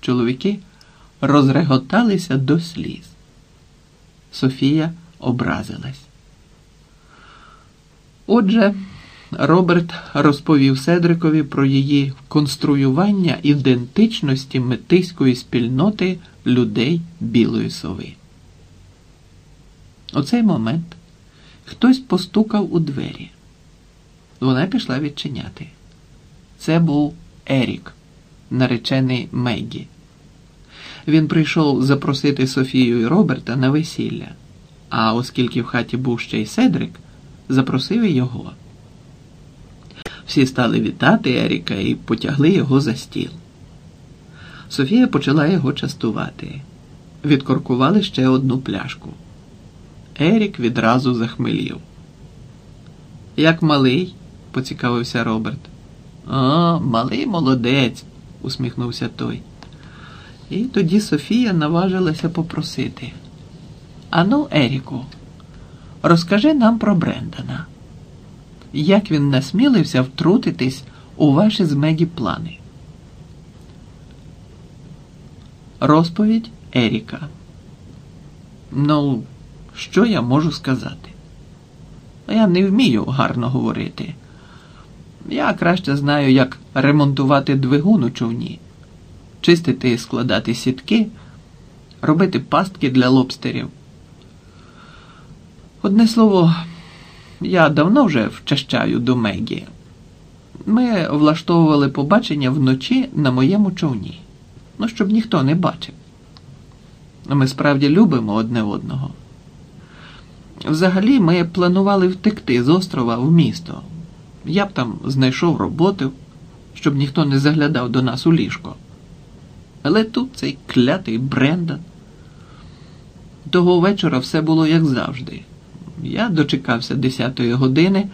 Чоловіки розреготалися до сліз. Софія образилась. Отже, Роберт розповів Седрикові про її конструювання ідентичності метиської спільноти людей Білої Сови. У цей момент хтось постукав у двері. Вона пішла відчиняти. Це був Ерік, наречений Меггі. Він прийшов запросити Софію і Роберта на весілля, а оскільки в хаті був ще й Седрик, запросив і його. Всі стали вітати Еріка і потягли його за стіл. Софія почала його частувати. Відкоркували ще одну пляшку. Ерік відразу захмелів. Як малий, поцікавився Роберт. О, малий молодець, усміхнувся той. І тоді Софія наважилася попросити. Ану, Еріку, розкажи нам про Брендана. Як він насмілився втрутитись у ваші з Мегі плани? Розповідь Еріка. Ну, що я можу сказати? Я не вмію гарно говорити. Я краще знаю, як ремонтувати двигун у човні, чистити і складати сітки, робити пастки для лобстерів. Одне слово, я давно вже вчащаю до Мегі. Ми влаштовували побачення вночі на моєму човні, ну, щоб ніхто не бачив. Ми справді любимо одне одного. Взагалі, ми планували втекти з острова в місто. Я б там знайшов роботу, щоб ніхто не заглядав до нас у ліжко. Але тут цей клятий Брендан. Того вечора все було як завжди. Я дочекався 10-ї години.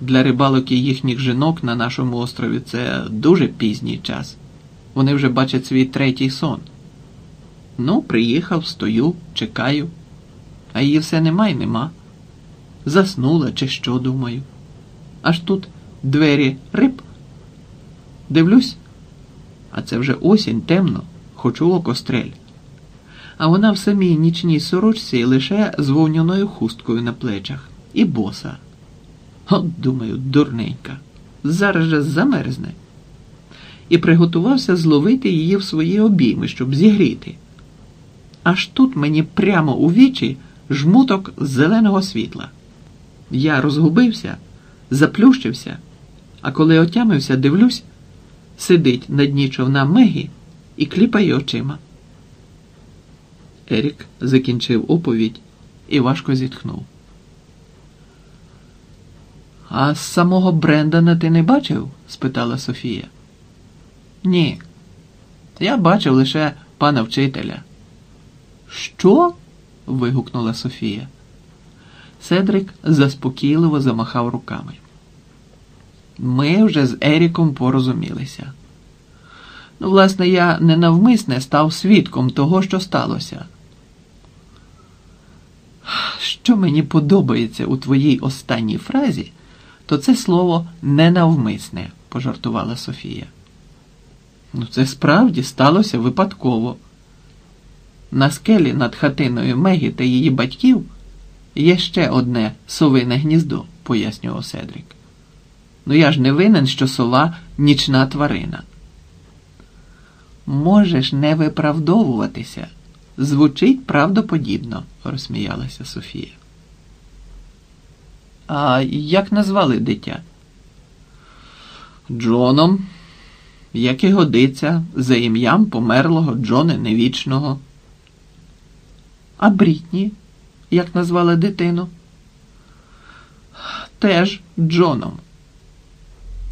Для рибалок і їхніх жінок на нашому острові це дуже пізній час. Вони вже бачать свій третій сон. Ну, приїхав, стою, чекаю, а її все нема й нема. Заснула, чи що, думаю. Аж тут двері риб. Дивлюсь, а це вже осінь темно, хочу окострель. А вона в самій нічній сорочці лише з вовняною хусткою на плечах і боса. От, думаю, дурненька, зараз же замерзне. І приготувався зловити її в свої обійми, щоб зігріти. Аж тут мені прямо у вічі жмуток зеленого світла. Я розгубився, заплющився, а коли отямився, дивлюсь, сидить на дні човна Мегі і кліпає очима. Ерік закінчив оповідь і важко зітхнув. А самого Брендана ти не бачив? спитала Софія. Ні. Я бачив лише пана вчителя. Що? вигукнула Софія. Седрик заспокійливо замахав руками. Ми вже з Еріком порозумілися. Ну, власне, я ненавмисне став свідком того, що сталося. Що мені подобається у твоїй останній фразі, то це слово ненавмисне, пожартувала Софія. Ну, це справді сталося випадково. На скелі над хатиною Мегі та її батьків є ще одне совине гніздо, пояснював Седрик. Ну я ж не винен, що сова нічна тварина. Можеш не виправдовуватися. Звучить правдоподібно, розсміялася Софія. А як назвали дитя? Джоном, як і годиться, за ім'ям померлого Джона Невічного. А Брітні, як назвали дитину? Теж Джоном.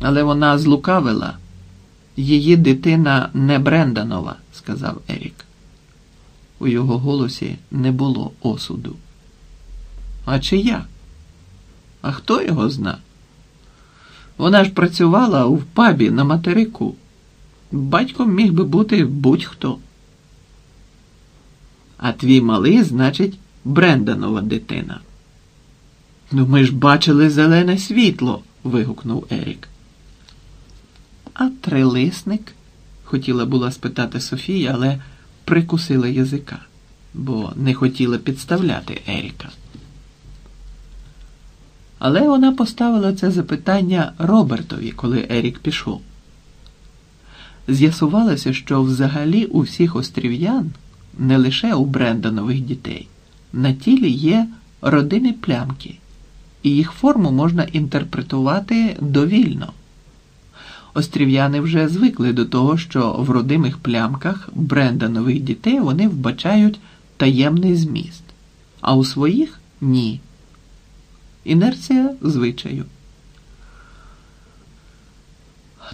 Але вона злукавила. Її дитина не Бренданова, сказав Ерік. У його голосі не було осуду. А чия? А хто його зна? Вона ж працювала у пабі на материку. Батьком міг би бути будь-хто. А твій малий, значить, Бренданова дитина. Ну, ми ж бачили зелене світло. вигукнув Ерік. А трилисник? хотіла була спитати Софія, але прикусила язика, бо не хотіла підставляти Еріка. Але вона поставила це запитання Робертові, коли Ерік пішов. З'ясувалося, що взагалі у всіх острів'ян, не лише у Бренданових дітей, на тілі є родимі плямки, і їх форму можна інтерпретувати довільно. Острів'яни вже звикли до того, що в родимих плямках Бренданових дітей вони вбачають таємний зміст, а у своїх ні. Інерція звичаю.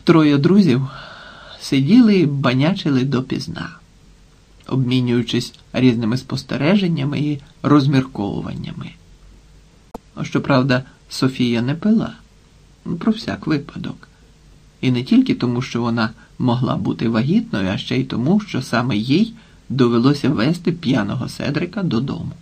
Троє друзів сиділи і банячили допізна, обмінюючись різними спостереженнями і розмірковуваннями. Щоправда, Софія не пила про всяк випадок. І не тільки тому, що вона могла бути вагітною, а ще й тому, що саме їй довелося вести п'яного Седрика додому.